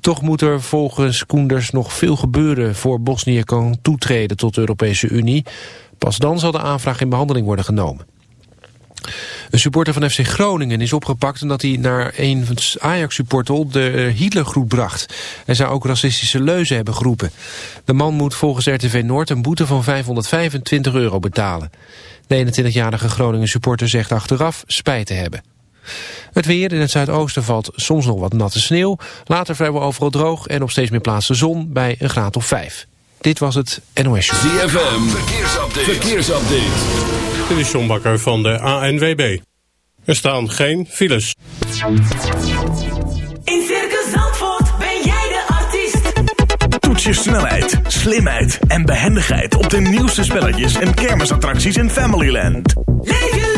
Toch moet er volgens Koenders nog veel gebeuren voor Bosnië kan toetreden tot de Europese Unie. Pas dan zal de aanvraag in behandeling worden genomen. Een supporter van FC Groningen is opgepakt omdat hij naar een Ajax-supporter de Hitlergroep bracht. Hij zou ook racistische leuzen hebben geroepen. De man moet volgens RTV Noord een boete van 525 euro betalen. De 21-jarige Groningen supporter zegt achteraf spijt te hebben. Het weer in het zuidoosten valt soms nog wat natte sneeuw. Later vrijwel overal droog en op steeds meer plaatsen zon bij een graad of 5. Dit was het NOS Show. ZFM, verkeersupdate. verkeersupdate. Dit is John Bakker van de ANWB. Er staan geen files. In Circus Zandvoort ben jij de artiest. Toets je snelheid, slimheid en behendigheid op de nieuwste spelletjes en kermisattracties in Familyland. Leef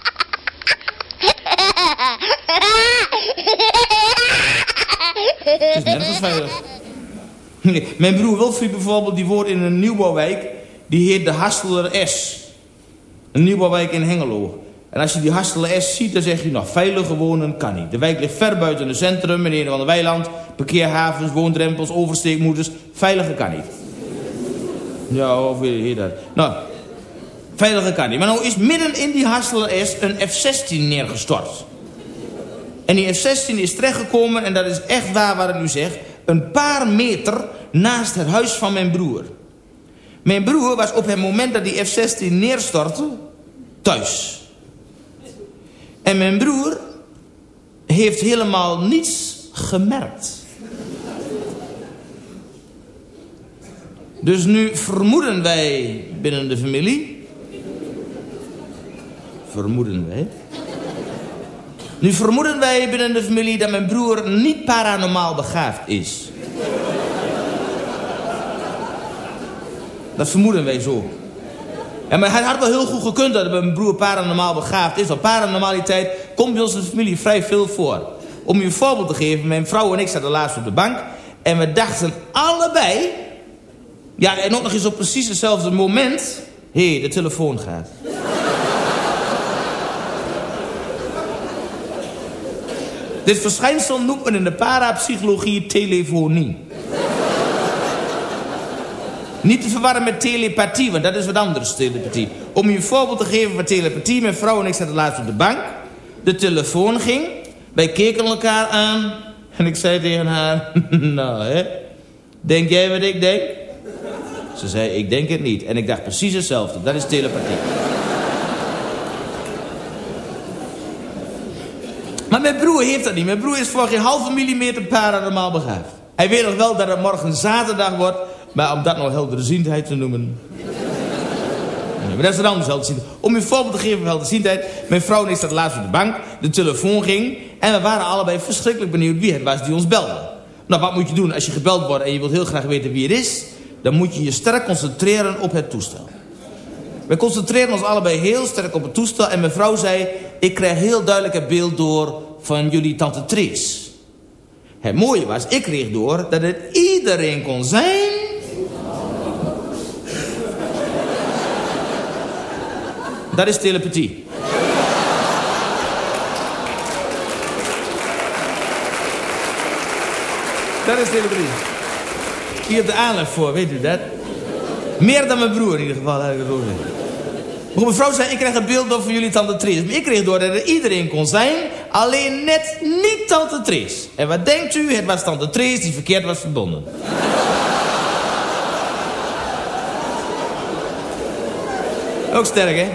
Het is nergens veilig. Mijn broer Wilfried bijvoorbeeld, die woont in een nieuwbouwwijk. Die heet de Hasteler S. Een nieuwbouwwijk in Hengelo. En als je die Hasteler S ziet, dan zeg je nog, veilig wonen kan niet. De wijk ligt ver buiten het centrum, in een van de weiland. Parkeerhavens, woondrempels, oversteekmoeders. Veiliger kan niet. Ja, of weet je dat. Nou, veiliger kan niet. Maar nou is midden in die Hasteler S een F-16 neergestort. En die F-16 is terechtgekomen, en dat is echt waar wat ik nu zeg... een paar meter naast het huis van mijn broer. Mijn broer was op het moment dat die F-16 neerstortte... thuis. En mijn broer heeft helemaal niets gemerkt. Dus nu vermoeden wij binnen de familie... Vermoeden wij... Nu vermoeden wij binnen de familie dat mijn broer niet paranormaal begaafd is. Dat vermoeden wij zo. Ja, maar hij had wel heel goed gekund dat mijn broer paranormaal begaafd is. Want paranormaliteit komt bij onze familie vrij veel voor. Om je een voorbeeld te geven, mijn vrouw en ik zaten laatst op de bank. En we dachten allebei... Ja, en ook nog eens op precies hetzelfde moment... Hé, de telefoon gaat. Dit verschijnsel noemt men in de parapsychologie telefonie. Niet te verwarren met telepathie, want dat is wat anders, telepathie. Om je een voorbeeld te geven van telepathie... mijn vrouw en ik zaten laatst op de bank. De telefoon ging. Wij keken elkaar aan. En ik zei tegen haar... nou, hè? Denk jij wat ik denk? Ze zei, ik denk het niet. En ik dacht precies hetzelfde. Dat is telepathie. Mijn broer heeft dat niet. Mijn broer is voor geen halve millimeter paranormaal begaafd. Hij weet nog wel dat het morgen zaterdag wordt... maar om dat nog helderziendheid te noemen... Nee, maar dat is een ander helderziendheid. Om een voorbeeld te geven van helderziendheid... mijn vrouw ik zat laatst op de bank, de telefoon ging... en we waren allebei verschrikkelijk benieuwd wie het was die ons belde. Nou, wat moet je doen als je gebeld wordt en je wilt heel graag weten wie het is? Dan moet je je sterk concentreren op het toestel. We concentreren ons allebei heel sterk op het toestel. En mijn vrouw zei, ik krijg heel duidelijk het beeld door van jullie tante Tries. Het mooie was, ik kreeg door dat het iedereen kon zijn... Dat is telepathie. Dat is telepathie. Hier hebt de aanleg voor, weet u dat? Meer dan mijn broer in ieder geval. Maar mevrouw zei, ik krijg een beeld door van jullie tante Tris. Maar ik kreeg door dat er iedereen kon zijn, alleen net niet tante Tris. En wat denkt u? Het was tante Tris die verkeerd was verbonden. Ook sterk, hè?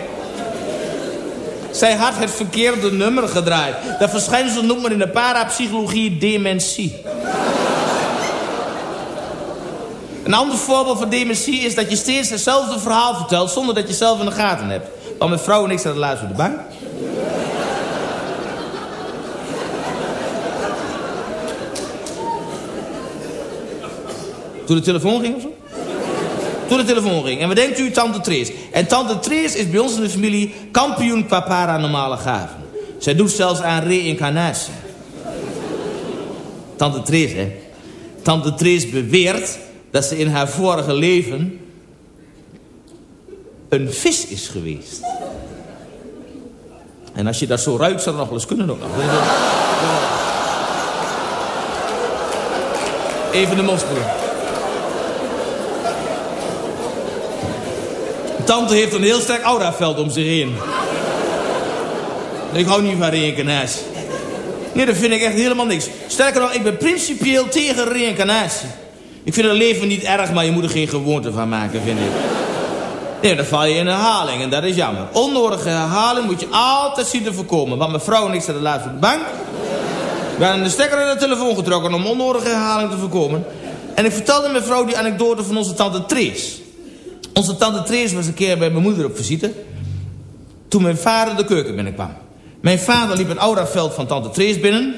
Zij had het verkeerde nummer gedraaid. Dat verschijnsel noemt men in de parapsychologie dementie. Een ander voorbeeld van dementie is dat je steeds hetzelfde verhaal vertelt... zonder dat je zelf in de gaten hebt. Want mijn vrouw en ik zaten laatst op de bank. Toen de telefoon ging of zo? Toen de telefoon ging. En wat denkt u, tante Trees? En tante Trees is bij ons in de familie kampioen qua paranormale gaven. Zij doet zelfs aan reïncarnatie. Tante Trees, hè? Tante Trees beweert dat ze in haar vorige leven een vis is geweest. En als je dat zo ruikt, zou dat nog wel eens kunnen nog. Even de mospoelen. Tante heeft een heel sterk auraveld om zich heen. Ik hou niet van reïncarnatie. Nee, dat vind ik echt helemaal niks. Sterker nog, ik ben principieel tegen reïncarnatie. Ik vind het leven niet erg, maar je moet er geen gewoonte van maken, vind ik. Nee, dan val je in herhaling en dat is jammer. Onnodige herhaling moet je altijd zien te voorkomen. Want mijn vrouw en ik zaten laatst op de bank. We hadden de stekker in de telefoon getrokken om onnodige herhaling te voorkomen. En ik vertelde mijn vrouw die anekdote van onze tante Trees. Onze tante Trees was een keer bij mijn moeder op visite. Toen mijn vader de keuken binnenkwam. Mijn vader liep het auraveld van tante Trees binnen.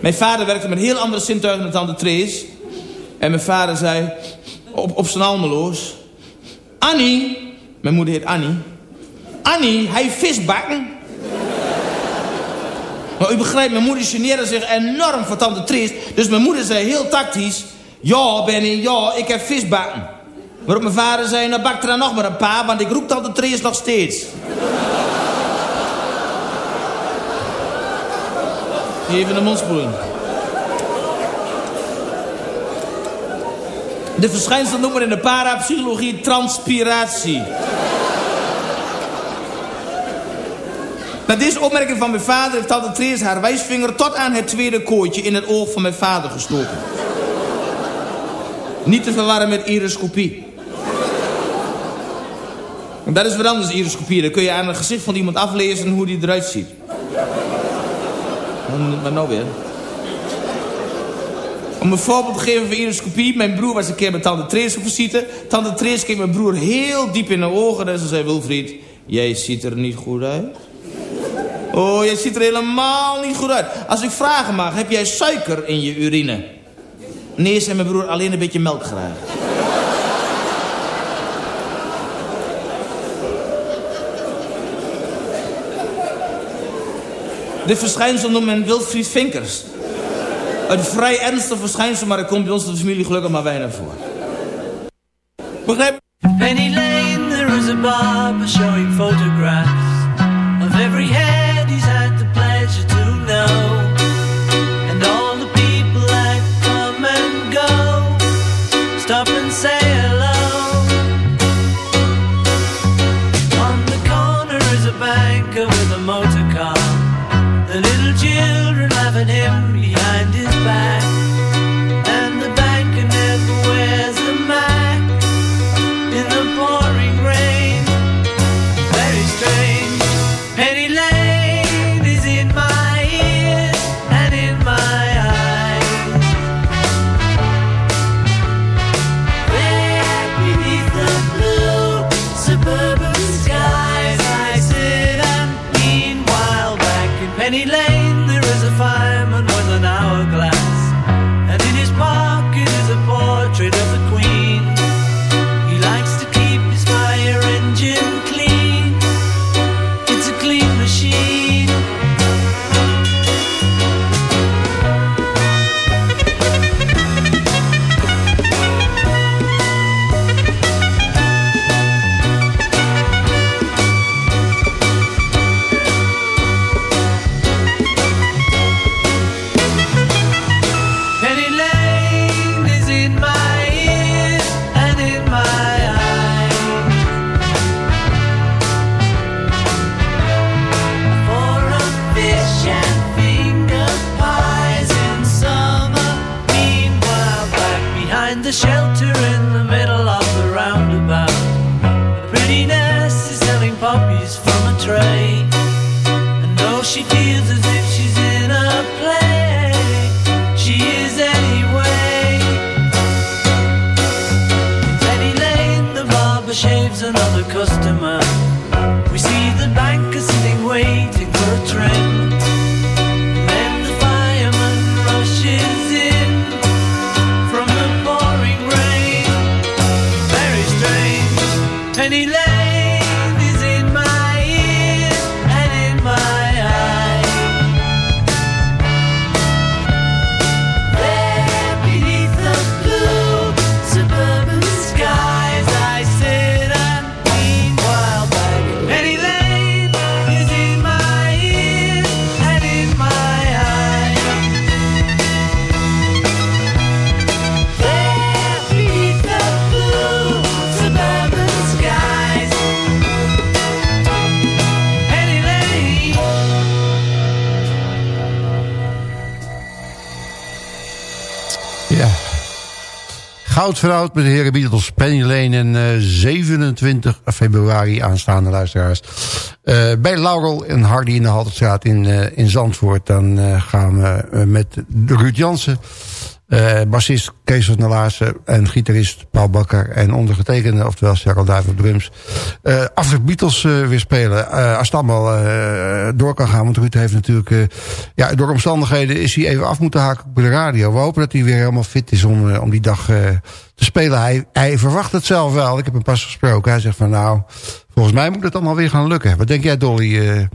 Mijn vader werkte met heel andere zintuigen dan tante Trees. En mijn vader zei, op, op zijn almeloos... Annie, mijn moeder heet Annie. Annie, hij visbakken. Maar u begrijpt, mijn moeder geneerde zich enorm voor tante. Dus mijn moeder zei heel tactisch... Ja, Benny, ja, ik heb visbakken. Waarop mijn vader zei, nou bak er dan nog maar een paar... want ik roep tante Trees nog steeds. Even de mond spoelen. De verschijnsel noemen we in de parapsychologie transpiratie. Na deze opmerking van mijn vader heeft tante Trees haar wijsvinger tot aan het tweede kooitje in het oog van mijn vader gestoken. Niet te verwarren met iriscopie. Dat is wat anders, iriscopie. Dan kun je aan het gezicht van iemand aflezen hoe die eruit ziet. Maar nou weer. Om een voorbeeld te geven van iridoscopie. Mijn broer was een keer met tante Trees op visite. Tante Trees keek mijn broer heel diep in de ogen. En ze zei, Wilfried, jij ziet er niet goed uit. Oh, jij ziet er helemaal niet goed uit. Als ik vragen mag, heb jij suiker in je urine? Nee, zei mijn broer, alleen een beetje melk graag. Dit verschijnsel noemt men Wilfried Vinkers. Een vrij ernstig verschijnsel, maar er komt bij ons de familie gelukkig maar weinig voor. Begrijp Penny Lane, is showing photographs of every head Goud veroud met de heren Beatles, Penny Lane en eh, 27 februari aanstaande luisteraars. Eh, bij Laurel en Hardy in de Halterstraat in, eh, in Zandvoort. Dan eh, gaan we eh, met Ruud Jansen, eh bassist Kees van der en gitarist Paul Bakker en ondergetekende, oftewel Cheryl op drums, eh af de Beatles eh, weer spelen. Eh, als het allemaal door kan gaan, want Ruud heeft natuurlijk, ja, door omstandigheden is hij even af moeten haken op de radio. We hopen dat hij weer helemaal fit is om, om die dag te spelen. Hij, hij verwacht het zelf wel. Ik heb hem pas gesproken. Hij zegt van nou, volgens mij moet het allemaal weer gaan lukken. Wat denk jij Dolly?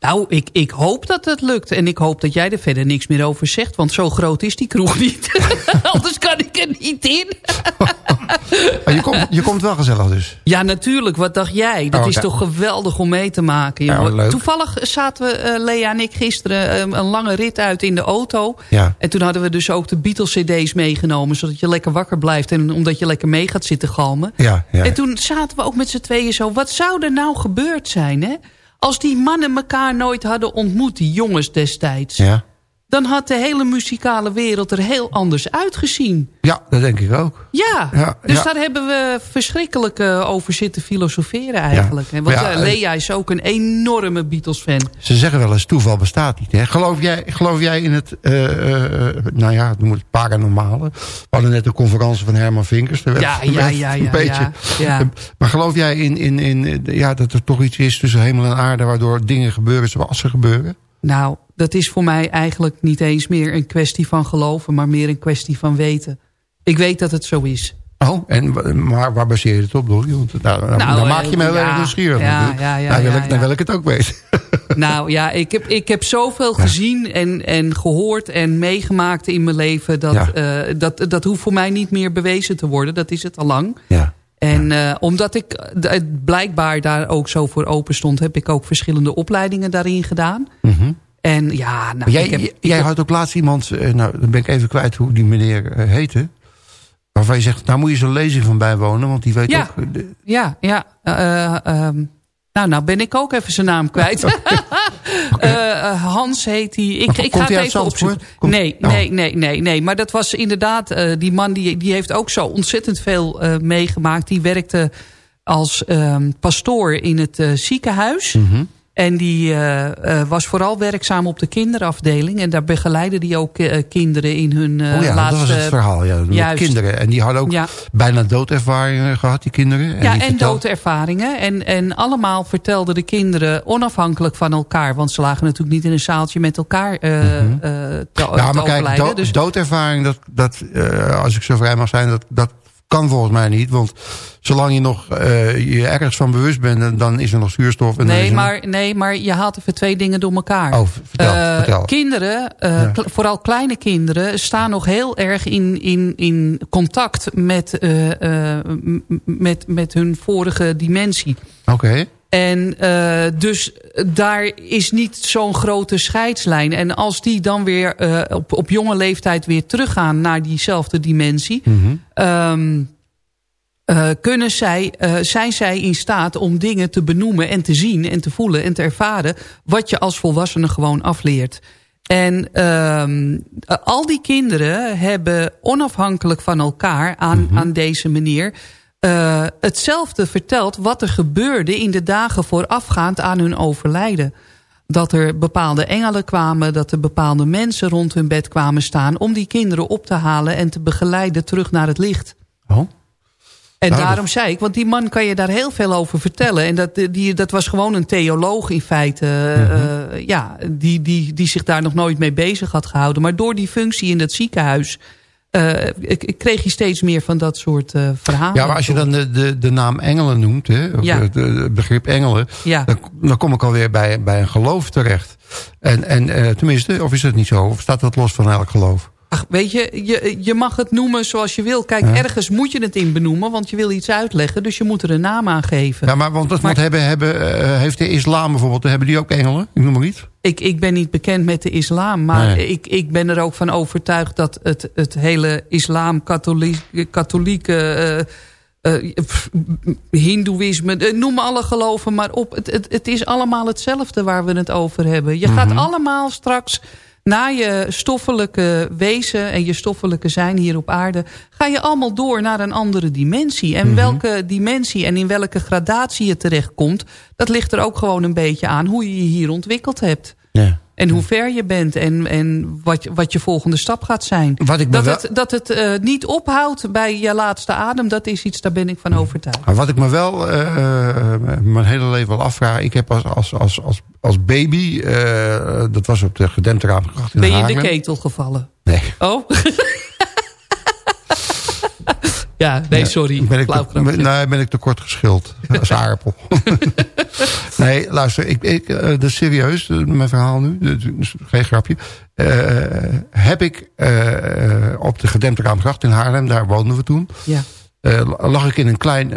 Nou, ik, ik hoop dat het lukt. En ik hoop dat jij er verder niks meer over zegt. Want zo groot is die kroeg niet. Anders kan ik er niet in. Maar je, komt, je komt wel gezellig dus. Ja, natuurlijk. Wat dacht jij? Dat Oh, is ja. toch geweldig om mee te maken. Ja. Toevallig zaten we, eh, Lea en ik gisteren eh, een lange rit uit in de auto. Ja. En toen hadden we dus ook de Beatles cd's meegenomen. Zodat je lekker wakker blijft. En omdat je lekker mee gaat zitten galmen. Ja, ja. En toen zaten we ook met z'n tweeën zo. Wat zou er nou gebeurd zijn, hè? Als die mannen elkaar nooit hadden ontmoet, die jongens destijds. Ja. Dan had de hele muzikale wereld er heel anders uitgezien. ja, dat denk ik ook. Ja, Ja, dus ja. daar hebben we verschrikkelijk eh, over zitten filosoferen eigenlijk. Want ja, eh, Lea is ook een enorme Beatles-fan. Ze zeggen wel eens, toeval bestaat niet. Hè? Geloof, jij, geloof jij in het, eh, nou ja, noem het paranormale? We hadden net een conferentie van Herman Vinkers. Werd- Ja, ja, werd ja, een ja, beetje. ja, ja. Maar geloof jij in, in, in, ja, dat er toch iets is tussen hemel en aarde... waardoor dingen gebeuren zoals ze gebeuren? Nou, dat is voor mij eigenlijk niet eens meer een kwestie van geloven... maar meer een kwestie van weten. Ik weet dat het zo is. Oh, en, maar waar baseer je het op, Dolly? Want nou, nou, Nou, dan maak je me heel ja, erg nieuwsgierig. ja, ja, ja, nou, wil ja, ik, dan ja. wil ik het ook weten. Nou ja, ik heb, ik heb zoveel gezien en, en gehoord en meegemaakt in mijn leven... Dat, Ja. eh, dat, dat hoeft voor mij niet meer bewezen te worden. Dat is het al lang. Ja. En eh, omdat ik eh, blijkbaar daar ook zo voor open stond... heb ik ook verschillende opleidingen daarin gedaan. Mhm. En ja, nou, jij, ik heb, jij- had ook laatst iemand, eh, nou dan ben ik even kwijt hoe die meneer eh, heette. Waarvan je zegt, nou moet je zo'n lezing van bijwonen, want die weet Ja. ook... eh, de- Ja, ja. eh, ehm, nou, nou ben ik ook even zijn naam kwijt. Hans heet hij. Ik, ik ga het even opzoeken. Komt- Nee, Oh. nee, nee, nee, nee. Maar dat was inderdaad... die man die, die heeft ook zo ontzettend veel meegemaakt. Die werkte als ehm, pastoor in het ziekenhuis. Mhm. En die eh, eh, was vooral werkzaam op de kinderafdeling. En daar begeleidde hij ook eh, kinderen in hun eh oh ja, laatste... dat was het verhaal. Ja, Juist. kinderen. En die hadden ook Ja. bijna doodervaringen gehad, die kinderen. Ja, die en doodervaringen. En, en allemaal vertelden de kinderen onafhankelijk van elkaar. Want ze lagen natuurlijk niet in een zaaltje met elkaar te, te Ja, maar kijk, dus, doodervaring, dat, dat, als ik zo vrij mag zijn, dat, dat kan volgens mij niet. Want zolang je nog eh, je ergens van bewust bent, dan- is er nog zuurstof. En dan nee, nog- maar, nee, maar je haalt even twee dingen door elkaar. Oh, vertel, Eh, vertel. Kinderen, eh, Ja. vooral kleine kinderen... staan nog heel erg in, in, in contact met, met, met hun vorige dimensie. Oké. En eh, dus daar is niet zo'n grote scheidslijn. En als die dan weer eh, op, op jonge leeftijd weer teruggaan naar diezelfde dimensie... Mhm. eh, kunnen zij, zijn zij in staat om dingen te benoemen en te zien en te voelen en te ervaren... wat je als volwassene gewoon afleert. En ehm, eh, al die kinderen hebben onafhankelijk van elkaar aan, aan deze meneer... eh, hetzelfde verteld wat er gebeurde in de dagen voorafgaand aan hun overlijden. dat er bepaalde engelen kwamen... dat er bepaalde mensen rond hun bed kwamen staan... om die kinderen op te halen en te begeleiden terug naar het licht. Oh. En Nou, daarom zei ik, want die man kan je daar heel veel over vertellen. En dat, die, dat was gewoon een theoloog in feite. Mhm. eh, ja, die, die, die zich daar nog nooit mee bezig had gehouden. Maar door die functie in dat ziekenhuis... eh, ik, ik kreeg je steeds meer van dat soort eh, verhalen. Ja, maar als je dan de, de, de naam engelen noemt, hè, of Ja. het begrip engelen, Ja. dan, dan kom ik alweer bij, bij een geloof terecht. En, en eh, tenminste, of is het niet zo? Of staat dat los van elk geloof? Ach, weet je, je, je mag het noemen zoals je wil. Kijk, Ja. ergens moet je het in benoemen, want je wil iets uitleggen. Dus je moet er een naam aan geven. Ja, maar want dat Maar- moet hebben, hebben, eh, heeft de islam bijvoorbeeld, hebben die ook engelen? Ik noem maar iets. Ik, ik ben niet bekend met de islam, maar Nee. ik, ik ben er ook van overtuigd dat het, het hele islam-katholieke, eh, pff, hindoeïsme, noem alle geloven maar op. Het, het, het is allemaal hetzelfde waar we het over hebben. Je gaat allemaal straks naar je stoffelijke wezen en je stoffelijke zijn hier op aarde... ga je allemaal door naar een andere dimensie. En welke dimensie en in welke gradatie je terechtkomt... dat ligt er ook gewoon een beetje aan hoe je je hier ontwikkeld hebt. Ja. En hoe ver je bent en, en wat, je- wat je volgende stap gaat zijn. Wat ik me dat, wel- het, dat het eh, niet ophoudt bij je laatste adem, dat is iets, daar ben ik van overtuigd. Maar wat ik me wel eh, eh, mijn hele leven al afvraag... ik heb als, als, als, als, als baby, eh, dat was op de gedempte Raamgracht in Ben je in de ketel gevallen? Nee. Oh? ja, nee, sorry. Ben ik, te, nee, ben ik te kort geschild. Als aardappel. nee, luister. Ik, ik, eh, dat is serieus, eh, mijn verhaal nu. Is Geen grapje. Heb ik op de gedempte Raamgracht in Haarlem, daar woonden we toen... Ja. lag ik in een klein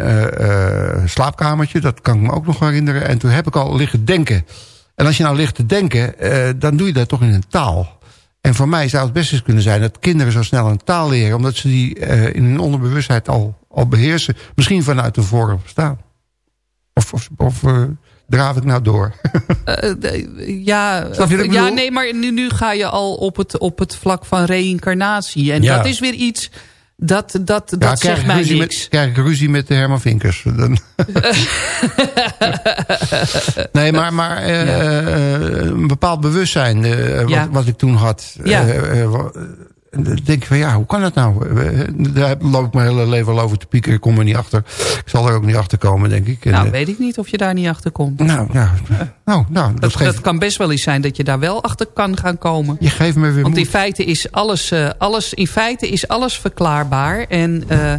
slaapkamertje. Dat kan ik me ook nog herinneren. En toen heb ik al liggen denken. En als je nou ligt te denken, eh, dan doe je dat toch in een taal. En voor mij zou het best eens kunnen zijn dat kinderen zo snel een taal leren... omdat ze die eh, in hun onderbewustheid al, al beheersen. Misschien vanuit een vorm bestaan. Of, of, of eh, draaf ik nou door? De- ja, ja, nee, maar nu, nu ga je al op het, op het vlak van reïncarnatie. En Ja. dat is weer iets, dat, dat, Ja, dat zegt mij niks. Met, krijg ik ruzie met de Herman Vinkers. Dan... nee, maar, maar eh, eh, een bepaald bewustzijn eh, wat, Ja. wat ik toen had. Dan denk ik van ja, hoe kan dat nou? Daar loop ik mijn hele leven al over te pieken. Ik kom er niet achter. Ik zal er ook niet achter komen, denk ik. Nou, eh, weet ik niet of je daar niet achter komt. nou, ja, nou, nou, dat, Dat, geeft, dat kan best wel eens zijn dat je daar wel achter kan gaan komen. je geeft me weer Want in moed. feite is alles, eh, alles, in feite is alles verklaarbaar. En eh,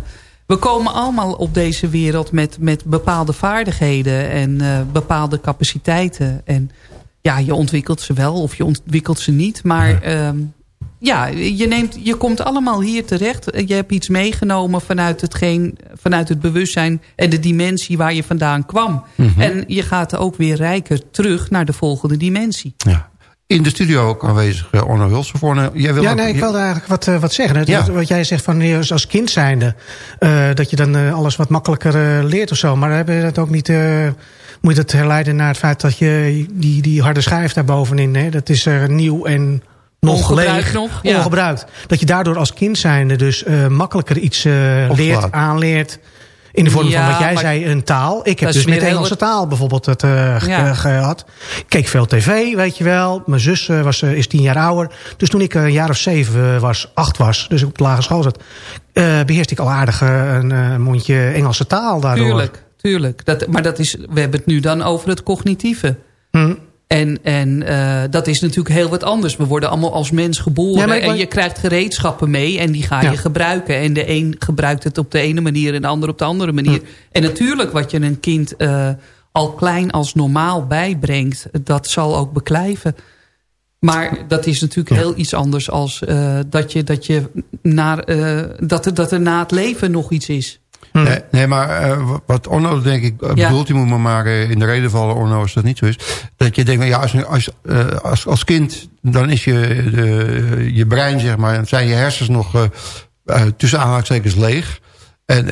we komen allemaal op deze wereld met, met bepaalde vaardigheden en bepaalde capaciteiten. En ja, je ontwikkelt ze wel of je ontwikkelt ze niet. Maar ehm, ja, je, neemt, je komt allemaal hier terecht. Je hebt iets meegenomen vanuit, hetgeen, vanuit het bewustzijn en de dimensie waar je vandaan kwam. Mhm. En je gaat ook weer rijker terug naar de volgende dimensie. Ja. In de studio ook aanwezig, eh, Orno. Voor een- jij wil Ja, ook- nee, ik wilde eigenlijk wat, eh, wat zeggen. Het- Ja. wat, jij zegt van eh, als kind zijnde, eh, dat je dan eh, alles wat makkelijker eh, leert of zo. Maar dan heb je dat ook niet, eh, moet je dat herleiden naar het feit dat je die, die harde schijf daar bovenin, hè, dat is er nieuw en nog Ongebruikt leeg, nog, ja. ongebruikt. Dat je daardoor als kind zijnde dus eh, makkelijker iets eh, leert, aanleert. In de vorm Ja, van wat jij zei, een taal. Ik heb dus met heel- Engelse taal bijvoorbeeld het eh, Ja. gehad. Ik keek veel tv, weet je wel. Mijn zus eh, was, is tien jaar ouder. Dus toen ik een jaar of zeven was, acht was, dus ik op de lagere school zat... eh beheerste ik al aardig een eh, mondje Engelse taal daardoor. Tuurlijk, tuurlijk. Dat, maar dat is, we hebben het nu dan over het cognitieve. Hm. En, en eh, dat is natuurlijk heel wat anders. We worden allemaal als mens geboren. Ja, en je krijgt gereedschappen mee. En die ga Ja. je gebruiken. En de een gebruikt het op de ene manier. En de ander op de andere manier. En natuurlijk wat je een kind eh, al klein als normaal bijbrengt. Dat zal ook beklijven. Maar dat is natuurlijk heel iets anders als eh, dat, je, dat, je naar, dat, er, dat er na het leven nog iets is. Nee, nee, maar eh, wat Orno denk ik eh, Ja. bedoelt, die moet me maar in de reden vallen, Orno, als dat niet zo is. Dat je denkt, van, ja, als, als, eh, als, als kind, dan is je, de, je brein, zeg maar, zijn je hersens nog tussen aanhalingstekens leeg. En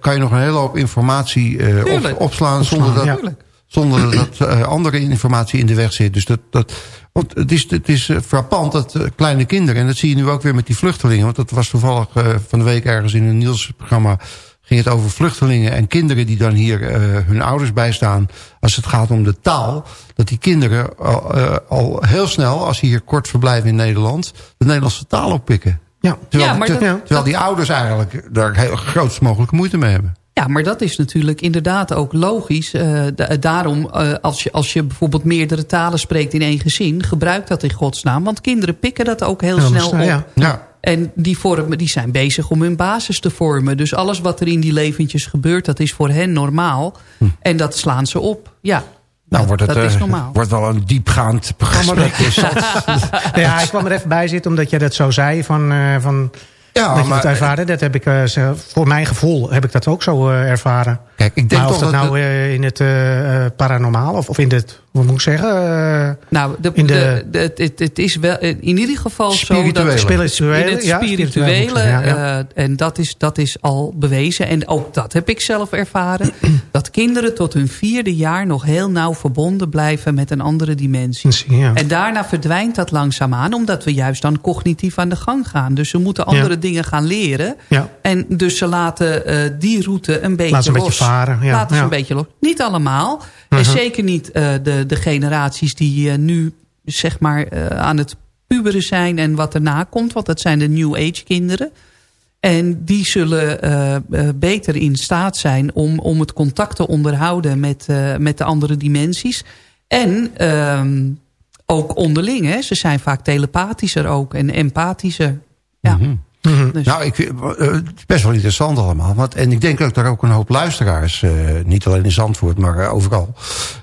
kan je nog een hele hoop informatie op, opslaan zonder dat, Ja. zonder dat andere informatie in de weg zit. Dus dat, dat, want het is, het is frappant dat kleine kinderen... en dat zie je nu ook weer met die vluchtelingen... want dat was toevallig van de week ergens in een nieuwsprogramma ging het over vluchtelingen en kinderen die dan hier eh, hun ouders bijstaan. Als het gaat om de taal. Dat die kinderen al, eh, al heel snel, als ze hier kort verblijven in Nederland... de Nederlandse taal oppikken. Ja. Terwijl, Ja, maar te- dat- terwijl dat- die ouders eigenlijk daar heel grootst mogelijke moeite mee hebben. Ja, maar dat is natuurlijk inderdaad ook logisch. Eh, da- daarom, eh, als, je, als je bijvoorbeeld meerdere talen spreekt in één gezin... gebruik dat in godsnaam, want kinderen pikken dat ook heel Heel snel snel, op. ja. Ja. En die, vormen, die zijn bezig om hun basis te vormen. Dus alles wat er in die leventjes gebeurt, dat is voor hen normaal. En dat slaan ze op. Ja, Nou wordt het dat is eh, normaal. wordt wel een diepgaand gesprek. is dat. Nou ja, ik kwam er even bij zitten omdat jij dat zo zei. Van, eh, van, Ja, dat je maar- dat ervaren. Dat heb ik, eh, voor mijn gevoel heb ik dat ook zo ervaren. Kijk, ik denk maar of toch dat dat nou eh, in het eh, eh, paranormaal of, of in het, hoe moet ik zeggen? Nou, de, in de- de, de- het, het, het is wel in ieder geval zo Spirituele. dat Spirituele, in het ja, spirituele, ja, eh, en dat is, dat is al bewezen. En ook dat heb ik zelf ervaren. dat kinderen tot hun vierde jaar nog heel nauw verbonden blijven met een andere dimensie. ja. En daarna verdwijnt dat langzaamaan, omdat we juist dan cognitief aan de gang gaan. Dus ze moeten andere Ja. dingen gaan leren. Ja. En dus ze laten eh, die route een beetje een los. Varen, ja. Laten ze een beetje los. Niet allemaal. En Mhm. zeker niet eh, de, de generaties die eh, nu zeg maar eh, aan het puberen zijn en wat erna komt. Want dat zijn de New Age kinderen. En die zullen beter in staat zijn om, om het contact te onderhouden met, met de andere dimensies. En ehm, ook onderling. Hè. Ze zijn vaak telepathischer ook en empathischer. Ja. Dus- Nou, ik, eh, het is best wel interessant allemaal. Want, en ik denk ook dat er ook een hoop luisteraars, eh, niet alleen in Zandvoort, maar eh, overal,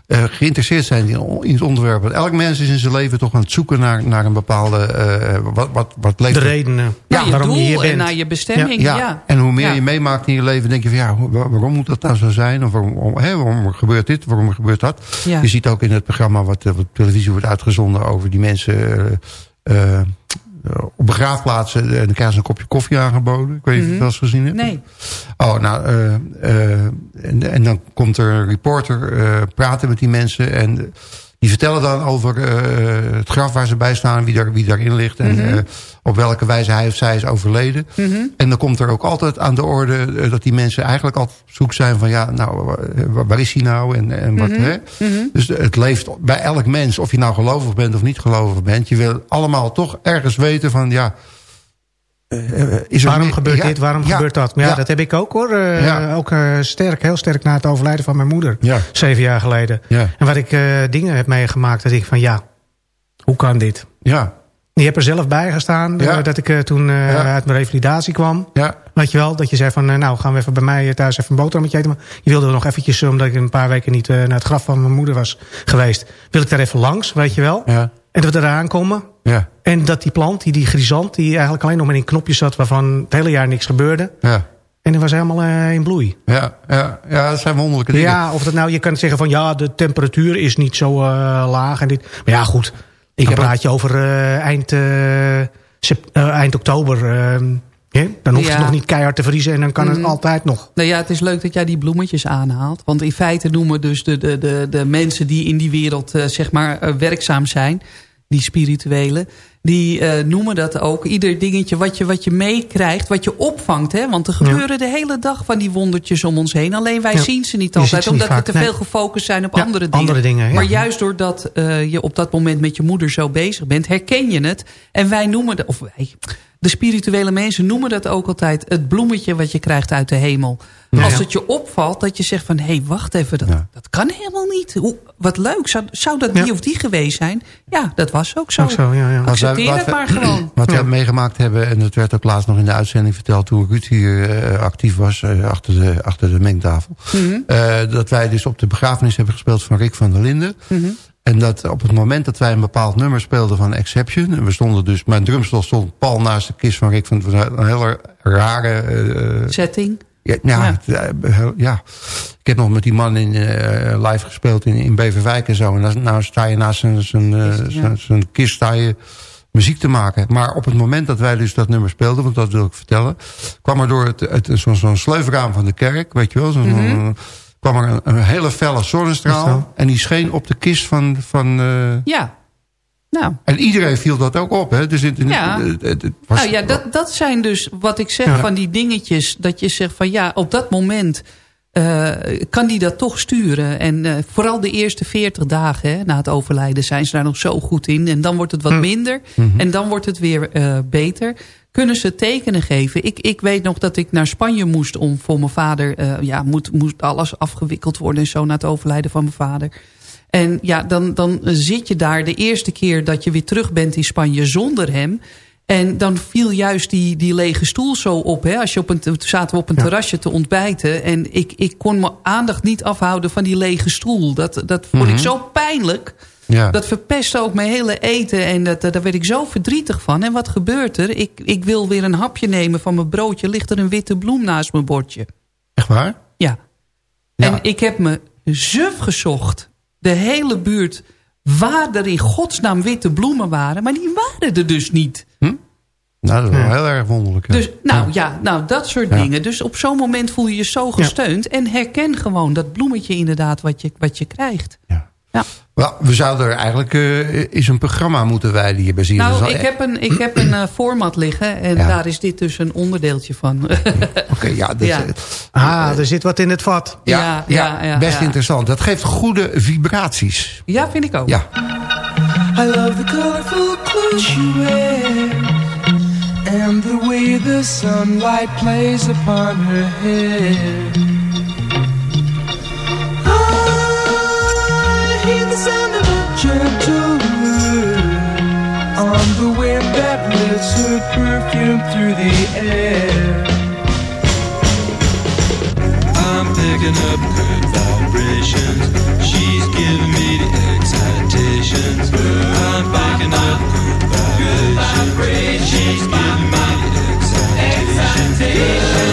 eh, geïnteresseerd zijn in, in het onderwerp. Want elk mens is in zijn leven toch aan het zoeken naar, naar een bepaalde, eh, wat, wat, wat leeft de redenen Naar je waarom doel je hier bent. en naar je bestemming. Ja. En hoe meer Ja. je meemaakt in je leven, denk je van ja, wa- waarom moet dat nou zo zijn? Of waarom, waarom- hè, waarom gebeurt dit? Waarom gebeurt dat? Ja. Je ziet ook in het programma wat, wat op televisie wordt uitgezonden over die mensen op begraafplaatsen. En dan krijgen ze een kopje koffie aangeboden. Ik weet niet of je het wel eens gezien hebt. Nee. Oh, nou, eh, eh, en, en dan komt er een reporter eh, praten met die mensen. En eh, die vertellen dan over eh, het graf waar ze bij staan, wie, daar, wie daarin ligt. En Mhm. eh, op welke wijze hij of zij is overleden. En dan komt er ook altijd aan de orde eh, dat die mensen eigenlijk altijd op zoek zijn van... ja, nou, wa- wa- waar is hij nou en, en wat, Mhm. hè? Dus het leeft bij elk mens, of je nou gelovig bent of niet gelovig bent. Je wil allemaal toch ergens weten van, ja... eh, is Waarom gebeurt ja, dit, waarom ja, gebeurt dat? Maar ja, ja. dat heb ik ook hoor. Eh. Ook eh, sterk, heel sterk na het overlijden van mijn moeder. Zeven jaar geleden. En waar ik dingen heb meegemaakt dat ik van ja, hoe kan dit? Ja, Je hebt er zelf bij gestaan. Dat ik toen uit mijn revalidatie kwam. ja, Weet je wel, dat je zei van nou gaan we even bij mij thuis even een boterhammetje eten. Maar je wilde nog eventjes, omdat ik een paar weken niet naar het graf van mijn moeder was geweest. Wil ik daar even langs, weet je wel. ja, En dat we eraan komen. Ja, En dat die plant, die, die grisant, die eigenlijk alleen nog maar in knopjes zat... waarvan het hele jaar niks gebeurde. ja. En die was helemaal eh, in bloei. Ja, ja, ja, dat zijn wonderlijke dingen. Ja, of dat nou, je kan zeggen van ja, de temperatuur is niet zo eh, laag en dit. Maar ja, goed. Ik praat je over eh, eind, eind oktober. eh, hè? Dan hoeft Ja. het nog niet keihard te vriezen en dan kan het Mhm. altijd nog. Nou ja, het is leuk dat jij die bloemetjes aanhaalt. Want in feite noemen dus de, de, de, de mensen die in die wereld zeg maar werkzaam zijn... die spirituele, die eh, noemen dat ook. Ieder dingetje wat je, wat je meekrijgt, wat je opvangt. Hè? Want er gebeuren de hele dag van die wondertjes om ons heen. Alleen wij Ja. zien ze niet altijd, niet omdat we te nee. veel gefocust zijn op Ja, andere dingen. andere dingen. Maar juist doordat eh, je op dat moment met je moeder zo bezig bent... herken je het. En wij noemen dat, of wij, de spirituele mensen noemen dat ook altijd... het bloemetje wat je krijgt uit de hemel. Ja, Als het je opvalt dat je zegt van... hé, hey, wacht even, dat, Ja. dat kan helemaal niet. Hoe, wat leuk, zou, zou dat die Ja. of die geweest zijn? Ja, dat was ook zo. Ook zo, ja, ja. Wat wij- Accepteer wat het maar gewoon. Wat we Ja. meegemaakt hebben, en dat werd ook laatst nog in de uitzending verteld... toen Ruud hier eh, actief was eh, achter, de, achter de mengtafel. Mhm. Eh, dat wij dus op de begrafenis hebben gespeeld van Rick van der Linden. Mhm. En dat op het moment dat wij een bepaald nummer speelden van Exception... en we stonden dus, mijn drumstel stond pal naast de kist van Rick van der Een hele rare... eh, Setting. Ja, ja, Ja. het, eh, ja, ik heb nog met die man in, eh, live gespeeld in, in Beverwijk en zo. En dan, nou sta je naast zijn, zijn, eh, Kist, ja. zijn, zijn kist sta je muziek te maken. Maar op het moment dat wij dus dat nummer speelden, want dat wil ik vertellen... kwam er door het, het, zo'n zo'n sleufraam van de kerk, weet je wel... Zo'n, Mhm. kwam er een, een hele felle zonnestraal... Zo. en die scheen op de kist van... van eh, Ja. Nou. En iedereen viel dat ook op. Hè? Dus het, Ja. het, het- het was, nou ja, dat, dat zijn dus wat ik zeg Ja. van die dingetjes. Dat je zegt van ja, op dat moment eh, kan die dat toch sturen. En eh, vooral de eerste 40 dagen hè, na het overlijden zijn ze daar nog zo goed in. En dan wordt het wat minder. En dan wordt het weer eh, beter. Kunnen ze tekenen geven? Ik, ik weet nog dat ik naar Spanje moest om voor mijn vader... ja, moet, moest alles afgewikkeld worden en zo na het overlijden van mijn vader. En ja, dan, dan zit je daar de eerste keer dat je weer terug bent in Spanje zonder hem. En dan viel juist die, die lege stoel zo op. Hè? Als je op een, toen zaten we op een terrasje te ontbijten. En ik, ik kon mijn aandacht niet afhouden van die lege stoel. Dat, dat vond ik Mhm. zo pijnlijk. Ja. Dat verpestte ook mijn hele eten. En dat, daar werd ik zo verdrietig van. En wat gebeurt er? Ik, ik wil weer een hapje nemen van mijn broodje. Ligt er een witte bloem naast mijn bordje. Echt waar? Ja. En ik heb me suf gezocht. De hele buurt. Waar er in godsnaam witte bloemen waren. Maar die waren er dus niet. Nou, dat is wel heel erg wonderlijk. ja. Dus nou ja, nou, dat soort Ja. dingen. Dus op zo'n moment voel je je zo gesteund. En herken gewoon dat bloemetje inderdaad wat je, wat je krijgt. Wel, we zouden er eigenlijk eh eens een programma moeten wijden hier bij. Nou, is ik heb een, ik heb een eh, format liggen. En Ja. daar is dit dus een onderdeeltje van. Oké, ja, dus, Ja. eh, Ah, er zit wat in het vat. ja, Ja, ja, ja, ja, best ja. interessant. Dat geeft goede vibraties. ja, vind ik ook. Ja. I love the colorful clothes she wears and the way the sunlight plays upon her hair. Sound of a gentle on the wind that lifts her perfume through the air. I'm picking up good vibrations. She's giving me the excitations. I'm picking up good vibrations. She's giving me the excitations.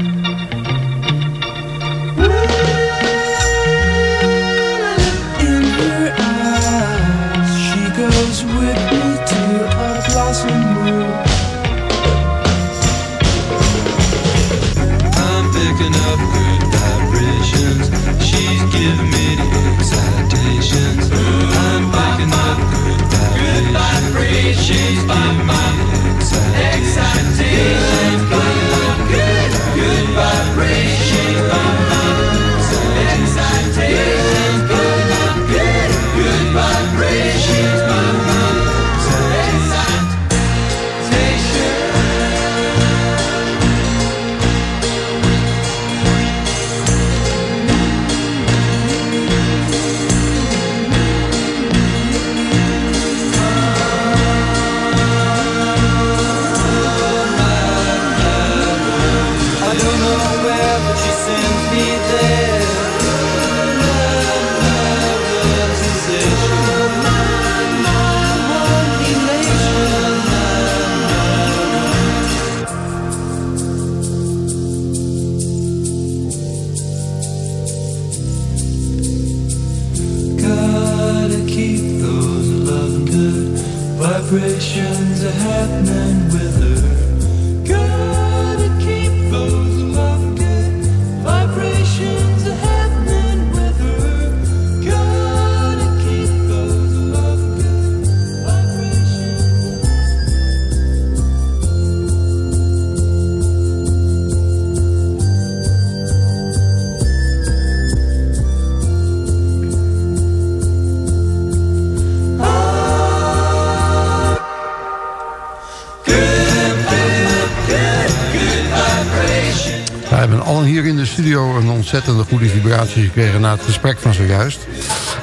Ontzettende goede vibratie gekregen... na het gesprek van zojuist.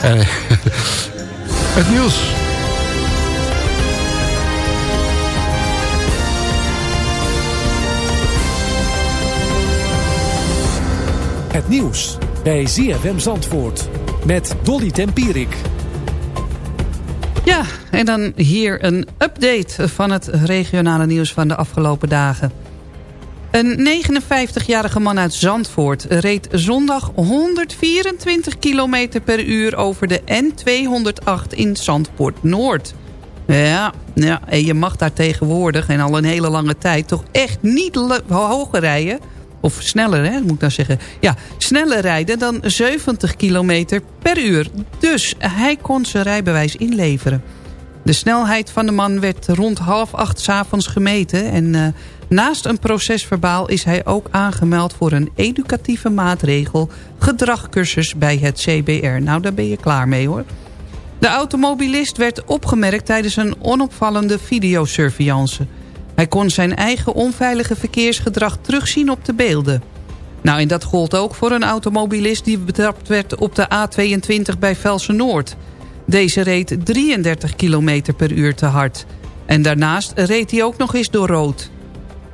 Eh, het nieuws. Het nieuws bij ZFM Zandvoort met Dolly Tempierik. Ja, en dan hier een update van het regionale nieuws van de afgelopen dagen. Een 59-jarige man uit Zandvoort reed zondag 124 km per uur over de N208 in Zandvoort Noord. Ja, ja, en je mag daar tegenwoordig en al een hele lange tijd toch echt niet hoger rijden. Of sneller, hè, moet ik nou zeggen. Ja, sneller rijden dan 70 km per uur. Dus hij kon zijn rijbewijs inleveren. De snelheid van de man werd rond half acht s'avonds gemeten. En uh, naast een procesverbaal is hij ook aangemeld voor een educatieve maatregel... gedragcursus bij het CBR. Nou, daar ben je klaar mee hoor. De automobilist werd opgemerkt tijdens een onopvallende videosurveillance. Hij kon zijn eigen onveilige verkeersgedrag terugzien op de beelden. Nou, en dat gold ook voor een automobilist die betrapt werd op de A22 bij Velsen-Noord. Deze reed 33 km per uur te hard. En daarnaast reed hij ook nog eens door rood.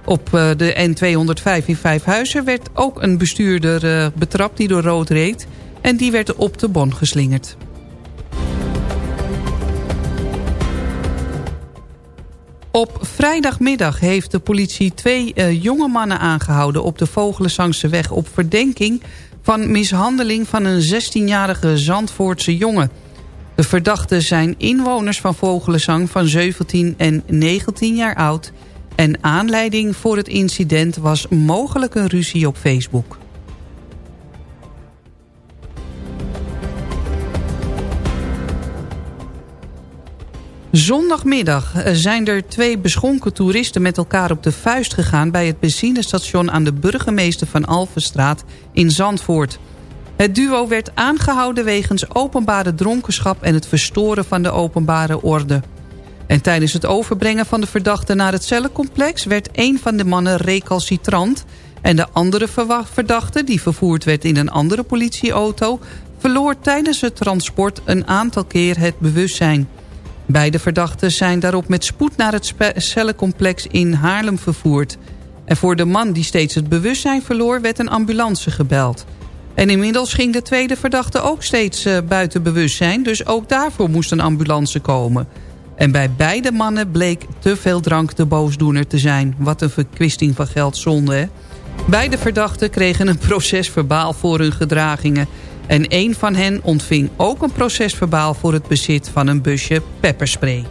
Op eh, de N205 in Vijfhuizen werd ook een bestuurder eh, betrapt die door rood reed. En die werd op de bon geslingerd. Op vrijdagmiddag heeft de politie twee uh, jonge mannen aangehouden... op de Vogelenzangse weg op verdenking van mishandeling van een 16-jarige Zandvoortse jongen. De verdachten zijn inwoners van Vogelenzang van 17 en 19 jaar oud... en aanleiding voor het incident was mogelijk een ruzie op Facebook. Zondagmiddag eh, zijn er twee beschonken toeristen met elkaar op de vuist gegaan... bij het benzinestation aan de burgemeester van Alvenstraat in Zandvoort. Het duo werd aangehouden wegens openbare dronkenschap... en het verstoren van de openbare orde. En tijdens het overbrengen van de verdachte naar het cellencomplex... werd een van de mannen recalcitrant... en de andere verdachte, die vervoerd werd in een andere politieauto... verloor tijdens het transport een aantal keer het bewustzijn... Beide verdachten zijn daarop met spoed naar het cellencomplex in Haarlem vervoerd. En voor de man die steeds het bewustzijn verloor werd een ambulance gebeld. En inmiddels ging de tweede verdachte ook steeds uh, buiten bewustzijn... dus ook daarvoor moest een ambulance komen. En bij beide mannen bleek te veel drank de boosdoener te zijn. Wat een verkwisting van geldzonde, hè? Beide verdachten kregen een procesverbaal voor hun gedragingen... En een van hen ontving ook een procesverbaal voor het bezit van een busje pepperspray.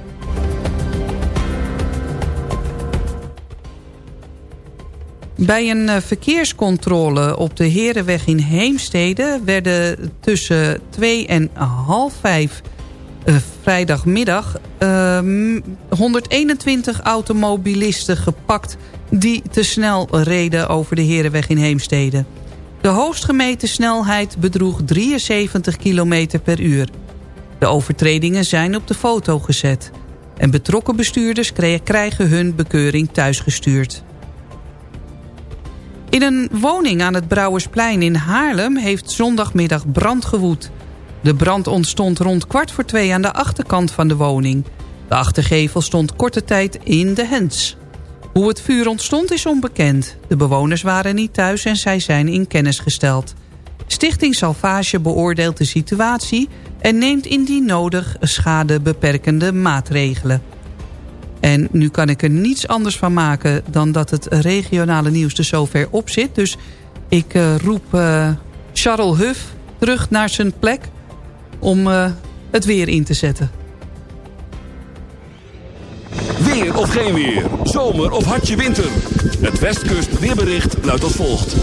Bij een eh, verkeerscontrole op de Herenweg in Heemstede... werden tussen 2 en half 5 uh, vrijdagmiddag... Uh, 121 automobilisten gepakt... die te snel reden over de Herenweg in Heemstede. De hoogstgemeten snelheid bedroeg 73 km per uur. De overtredingen zijn op de foto gezet. En betrokken bestuurders krijgen hun bekeuring thuisgestuurd. In een woning aan het Brouwersplein in Haarlem heeft zondagmiddag brand gewoed. De brand ontstond rond kwart voor twee aan de achterkant van de woning. De achtergevel stond korte tijd in de hens. Hoe het vuur ontstond is onbekend. De bewoners waren niet thuis en zij zijn in kennis gesteld. Stichting Salvage beoordeelt de situatie... en neemt indien nodig schadebeperkende maatregelen. En nu kan ik er niets anders van maken... dan dat het regionale nieuws er zover op zit. Dus ik uh, roep uh, Charles Huff terug naar zijn plek... om uh, het weer in te zetten. Weer of geen weer. Zomer of hartje winter. Het Westkust weerbericht luidt als volgt.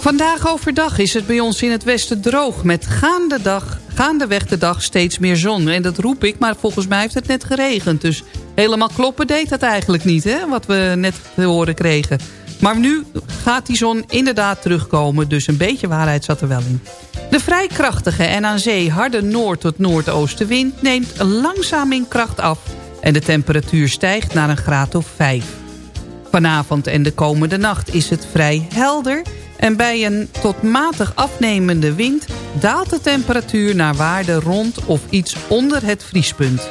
Vandaag overdag is het bij ons in het westen droog... met gaande dag, gaandeweg de dag steeds meer zon. En dat roep ik, maar volgens mij heeft het net geregend. Dus helemaal kloppen deed dat eigenlijk niet, hè, wat we net te horen kregen. Maar nu gaat die zon inderdaad terugkomen, dus een beetje waarheid zat er wel in. De vrij krachtige en aan zee harde noord- tot noordoostenwind neemt langzaam in kracht af en de temperatuur stijgt naar een graad of 5. Vanavond en de komende nacht is het vrij helder... en bij een tot matig afnemende wind daalt de temperatuur naar waarde rond of iets onder het vriespunt.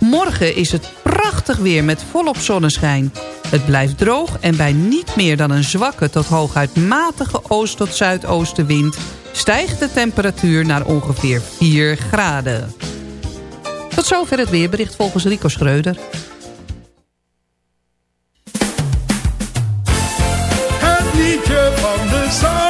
Morgen is het prachtig weer met volop zonneschijn. Het blijft droog en bij niet meer dan een zwakke tot hooguit matige oost- tot zuidoostenwind... stijgt de temperatuur naar ongeveer 4 graden. Tot zover het weerbericht volgens Rico Schreuder. Het liedje van de zon.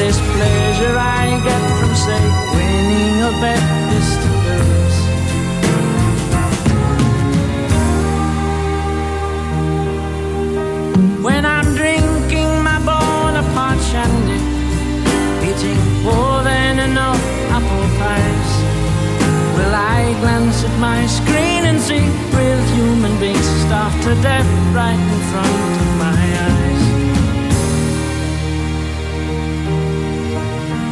this pleasure I get from, say, winning a bet is to lose. When I'm drinking my Bonaparte shandy, eating more than enough apple pies, will I glance at my screen and see real human beings starved to death right in front of my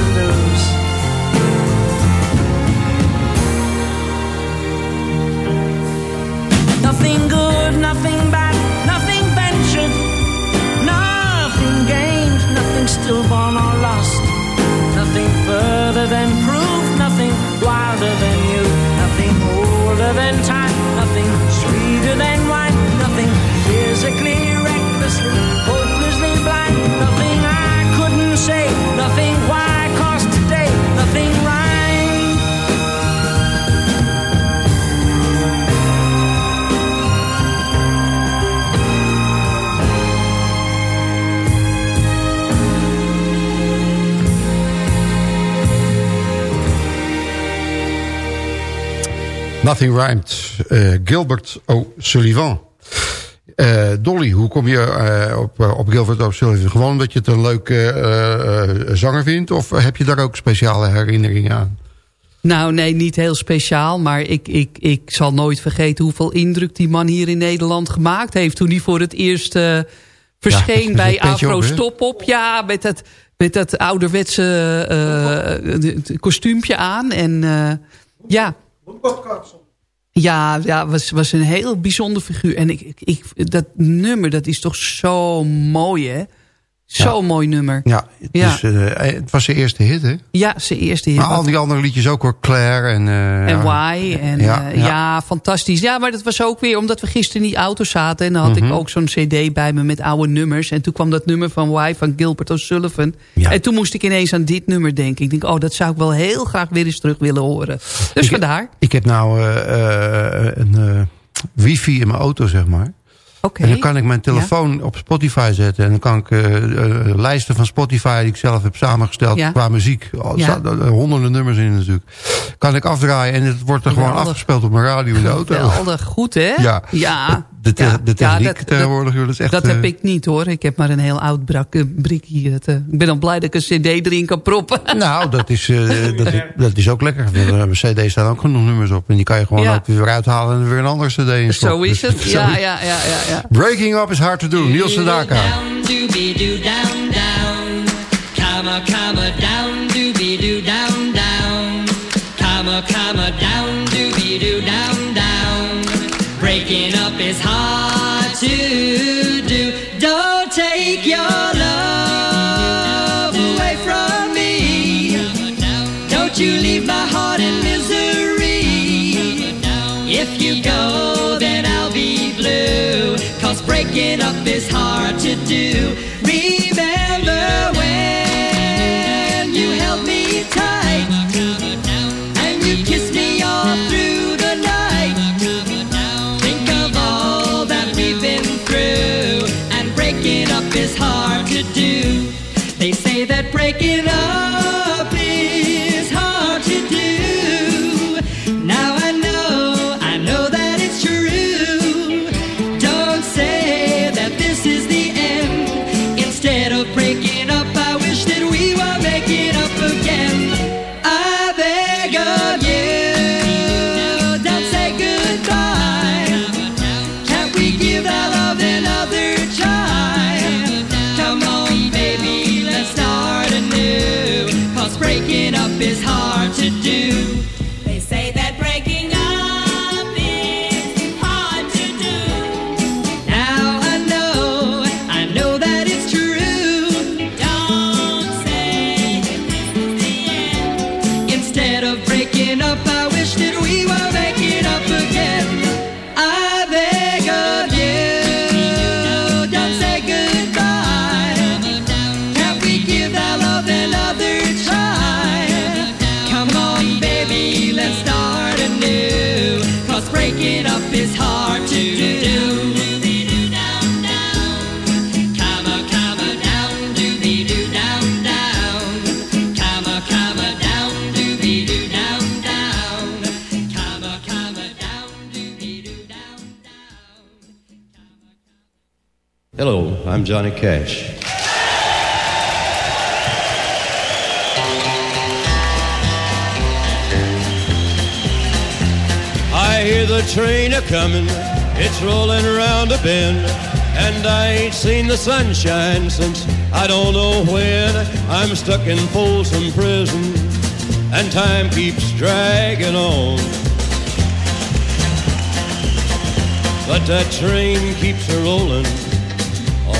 is Nothing Rhymed. Eh, Gilbert O'Sullivan. Eh Dolly, hoe kom je eh, op, op Gilbert O'Sullivan? Gewoon omdat je het een leuke eh, eh, zanger vindt? Of heb je daar ook speciale herinneringen aan? Nou, nee, niet heel speciaal. Maar ik, ik, ik zal nooit vergeten hoeveel indruk die man hier in Nederland gemaakt heeft. Toen hij voor het eerst eh, verscheen bij Afro? Stop op. Ja, met dat, met dat ouderwetse eh, de- de kostuumpje aan. En eh, ja... Ja, ja was, was een heel bijzonder figuur. En ik, ik, dat nummer, dat is toch zo mooi, hè? Zo'n mooi nummer. Ja, Ja. Dus, eh, het was zijn eerste hit, hè? Ja, zijn eerste hit. Maar al die andere liedjes ook hoor. Claire en... eh, En. Why. En, Ja, ja, ja. ja. fantastisch. Ja, maar dat was ook weer omdat we gisteren in die auto zaten. En dan had Mhm. ik ook zo'n cd bij me met oude nummers. En toen kwam dat nummer van Why van Gilbert O'Sullivan. En toen moest ik ineens aan dit nummer denken. Ik denk, oh, dat zou ik wel heel graag weer eens terug willen horen. Dus Ik- vandaar. Ik heb nou eh, eh, een eh, wifi in mijn auto, zeg maar. En dan kan ik mijn telefoon op Spotify zetten. En dan kan ik eh, lijsten van Spotify die ik zelf heb samengesteld Ja. qua muziek. Er Ja. er honderden nummers in natuurlijk. Kan ik afdraaien en het wordt er gewoon afgespeeld op mijn radio in de auto. Geweldig, goed hè? Ja. ja. De, te- Ja. de techniek dat- tegenwoordig. dat is echt, dat heb ik niet hoor. Ik heb maar een heel oud brak, eh, brikje. Dat, ik ben dan blij dat ik een cd erin kan proppen. Nou, dat is, dat, is- dat is ook lekker. Op een cd staan ook genoeg nummers op. En die kan je gewoon ook weer uithalen en er weer een andere cd in Zo is Dus het. Ja, ja, ja, Breaking up is hard to do. Niels Sedaka. Down, breaking up is hard to do. I'm Johnny Cash. I hear the train a comin', it's rolling around a bend, and I ain't seen the sunshine since I don't know when. I'm stuck in Folsom Prison, and time keeps dragging on. But that train keeps a rolling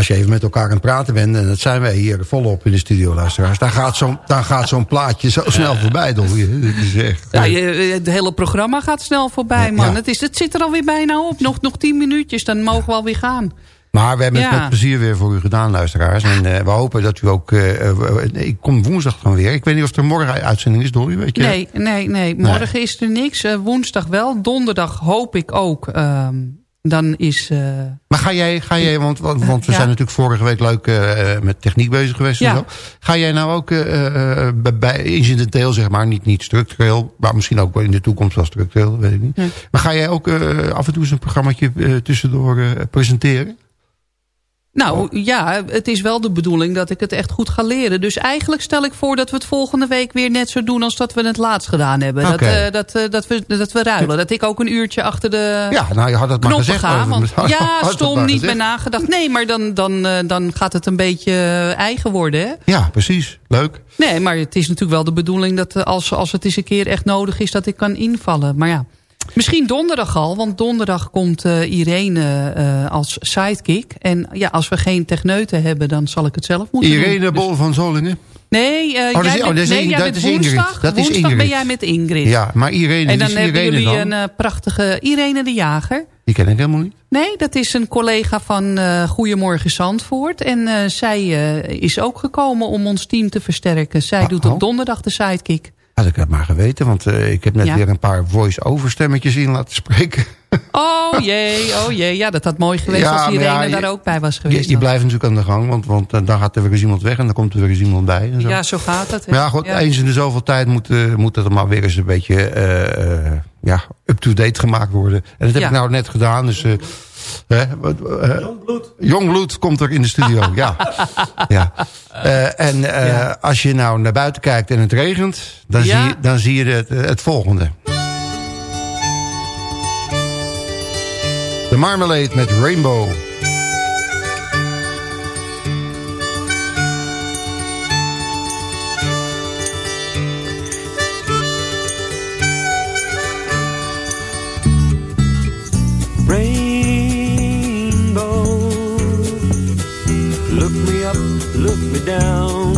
Als je even met elkaar aan het praten bent, en dat zijn wij hier volop in de studio, luisteraars... dan gaat zo'n zo'n plaatje zo snel voorbij, Dolly. Dit is echt... Ja, eh, je, het hele programma gaat snel voorbij, man. Het, is, het zit er alweer bijna op. Nog, nog tien minuutjes, dan mogen we alweer gaan. Maar we hebben het Ja. met plezier weer voor u gedaan, luisteraars. En eh, we hopen dat u ook... eh, ik kom woensdag dan weer. Ik weet niet of er morgen uitzending is, Dolly, weet je? Nee, nee, nee. Morgen is er niks. Woensdag wel. Donderdag hoop ik ook ehm, dan is... eh, Maar ga jij, ga jij want, want, want we Ja. zijn natuurlijk vorige week leuk eh, met techniek bezig geweest. Ja. En zo. Ga jij nou ook eh, eh, bij- bij incidenteel, zeg maar, niet, niet structureel, maar misschien ook wel in de toekomst wel structureel, weet ik niet. Ja. Maar ga jij ook eh, af en toe een programmaatje tussendoor eh, presenteren? Nou ja, het is wel de bedoeling dat ik het echt goed ga leren. Dus eigenlijk stel ik voor dat we het volgende week weer net zo doen... als dat we het laatst gedaan hebben. Dat, eh, dat, eh, dat, we, dat we ruilen. Dat ik ook een uurtje achter de Ja, nou, je had het maar gezegd. ga. Want, ja, stom, niet bij nagedacht. Nee, maar dan, dan, eh, dan gaat het een beetje eigen worden. Hè? Ja, precies. Leuk. Nee, maar het is natuurlijk wel de bedoeling... dat als, als het eens een keer echt nodig is, dat ik kan invallen. Maar ja, misschien donderdag al. Want donderdag komt eh, Irene eh, als sidekick. En ja, als we geen techneuten hebben, dan zal ik het zelf moeten doen. Irene Bol van Zollingen. Nee, dat is- jij oh, bent, dat is nee, jij bent woensdag. Dat is woensdag ben jij met Ingrid. Ja, maar Irene, en dan hebben Irene jullie dan? een prachtige Irene de Jager. Die ken ik helemaal niet. Nee, dat is een collega van eh Goedemorgen Zandvoort. En zij is ook gekomen om ons team te versterken. Zij doet oh. op donderdag de sidekick. Had ik het maar geweten, want eh, ik heb net Ja. weer een paar voice-over stemmetjes in laten spreken. Oh jee, oh jee. Ja, dat had mooi geweest Ja, als Irene ja, je- daar ook bij was geweest. je blijft natuurlijk aan de gang, want, want eh, dan gaat er weer eens iemand weg en dan komt er weer eens iemand bij. En zo. Ja, zo gaat het. Maar ja, goed, eens in de zoveel tijd moet, eh, moet er maar weer eens een beetje ja, up-to-date gemaakt worden. En dat heb ik nou net gedaan, dus... hè, eh, Jong bloed komt er in de studio, ja. ja. Eh, en eh, als je nou naar buiten kijkt en het regent, dan, Ja. zie, je, dan zie je het, het volgende. De Marmalade met. Rainbow, look me up, look me down.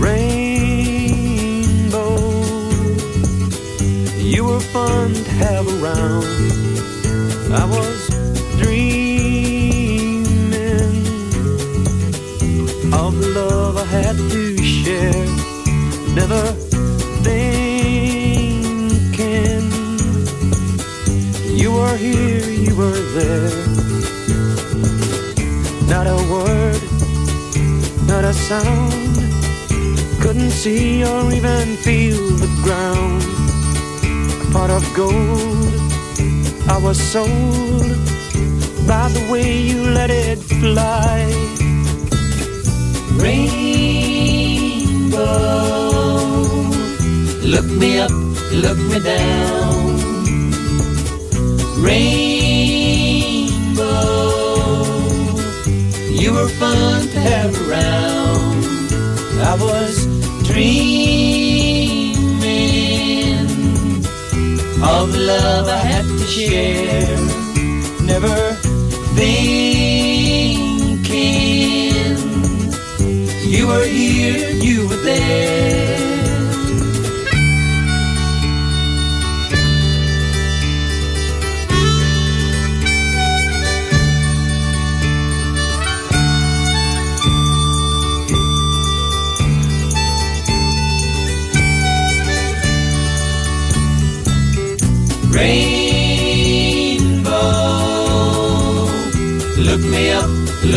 Rainbow, you were fun to have around. I was dreaming of the love I had to share. Never thinking you were here, you were there. Not a word, not a sound. Couldn't see or even feel the ground. A pot of gold, I was sold by the way you let it fly. Rainbow, look me up, look me down. Rainbow, you were fun to have around. I was dreaming of the love I had to share. Never thinking you were here, you were there.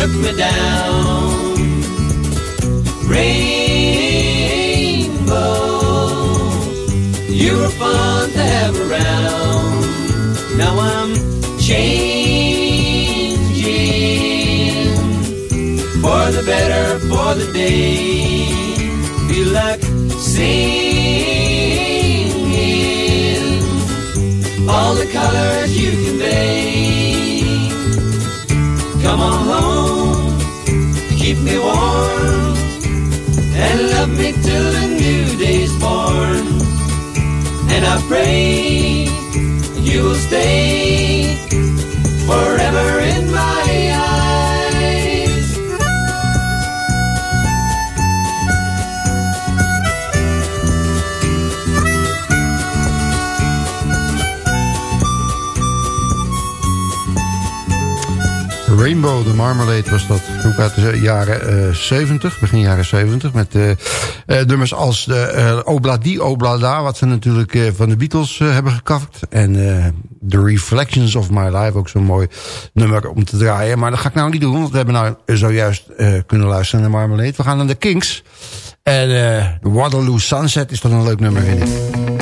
Look me down. Rainbow, you were fun to have around. Now I'm changing for the better, for the day. Feel like singing all the colors you convey. Come on home, me warm, and love me till the new day's born. And I pray you will stay forever Rainbow, de Marmalade was dat. Ook uit de jaren eh 70, begin jaren 70. Met eh, eh, nummers als de eh, Obladi Oblada, wat ze natuurlijk eh, van de Beatles eh, hebben gecoverd. En eh, The Reflections of My Life, ook zo'n mooi nummer om te draaien. Maar dat ga ik nou niet doen, want we hebben nou zojuist eh, kunnen luisteren naar Marmalade. We gaan naar de Kings. En eh, Waterloo Sunset is toch een leuk nummer, vind ik.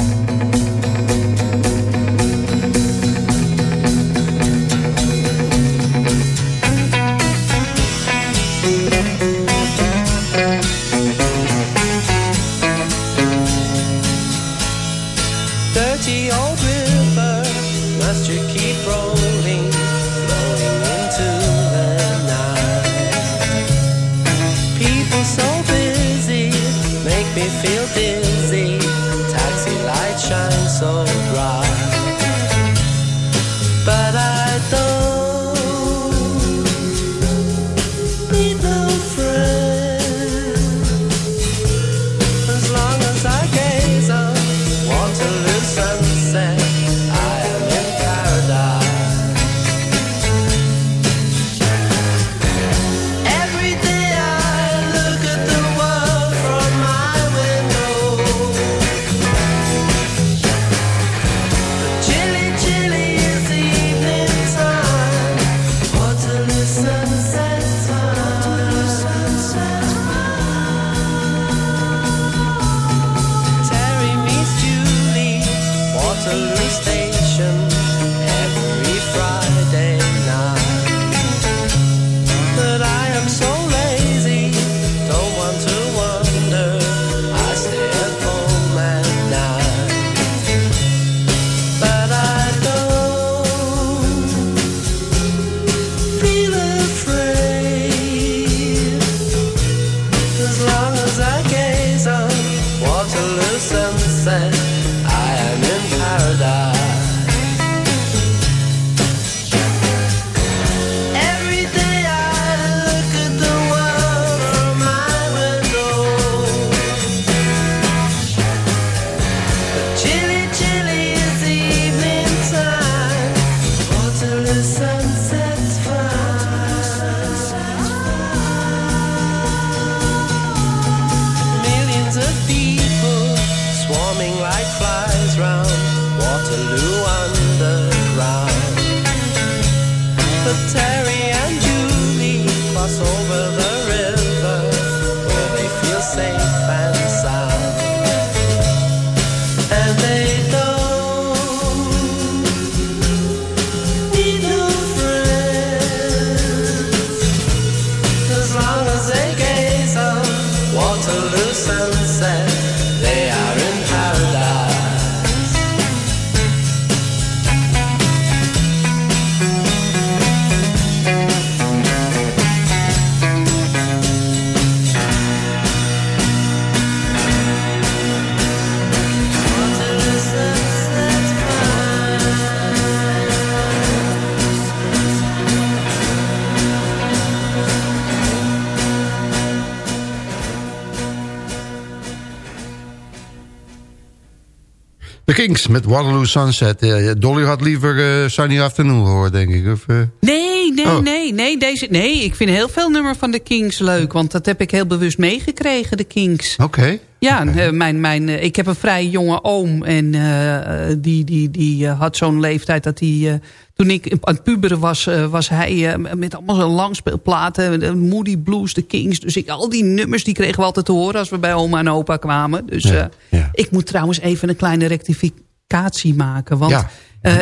Kings met Waterloo Sunset. Dolly had liever eh, Sunny Afternoon gehoord, denk ik. Of, eh? Nee, nee, Oh. nee, nee, deze, nee. Ik vind heel veel nummer van de Kings leuk. Want dat heb ik heel bewust meegekregen, de Kings. Oké. Ja, eh, mijn, mijn, eh, ik heb een vrij jonge oom. En eh, die, die, die had zo'n leeftijd dat hij... toen ik aan het puberen was, was hij met allemaal zo'n langspeelplaten. Moody Blues, de Kings. Dus ik, al die nummers die kregen we altijd te horen als we bij oma en opa kwamen. Dus Ja, ik moet trouwens even een kleine rectificatie maken. Want Ja,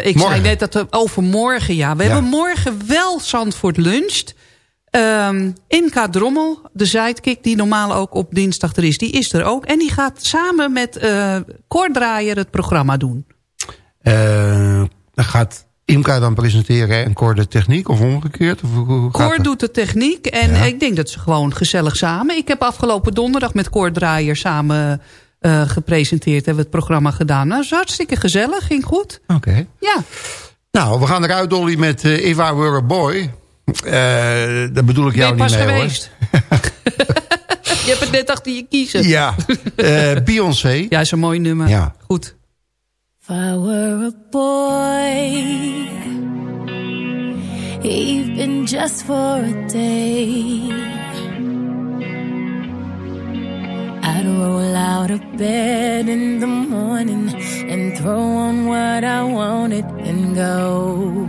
ik morgen. zei net dat we overmorgen, ja. We Ja. hebben morgen wel Zandvoort luncht. Ehm Inka Drommel, de sidekick die normaal ook op dinsdag er is, die is er ook. En die gaat samen met eh Cor Draaier het programma doen. Eh, dan gaat Imka dan presenteren en Cor de techniek of omgekeerd? Of, hoe- hoe gaat Cor dat? doet de techniek en Ja. ik denk dat ze gewoon gezellig samen... Ik heb afgelopen donderdag met Cor Draaier samen eh, gepresenteerd. Hebben we het programma gedaan. Nou, dat is hartstikke gezellig, ging goed. Oké. Ja. Nou, we gaan eruit, Dolly, met eh, If I Were a Boy. Uh, dat bedoel ik jou ben niet mee geweest. hoor. je hebt het net achter je kiezen. Ja, uh, Beyoncé. Ja, is een mooi nummer. Ja. Goed. If I were a boy Even just for a day I'd roll out of bed in the morning And throw on what I wanted and go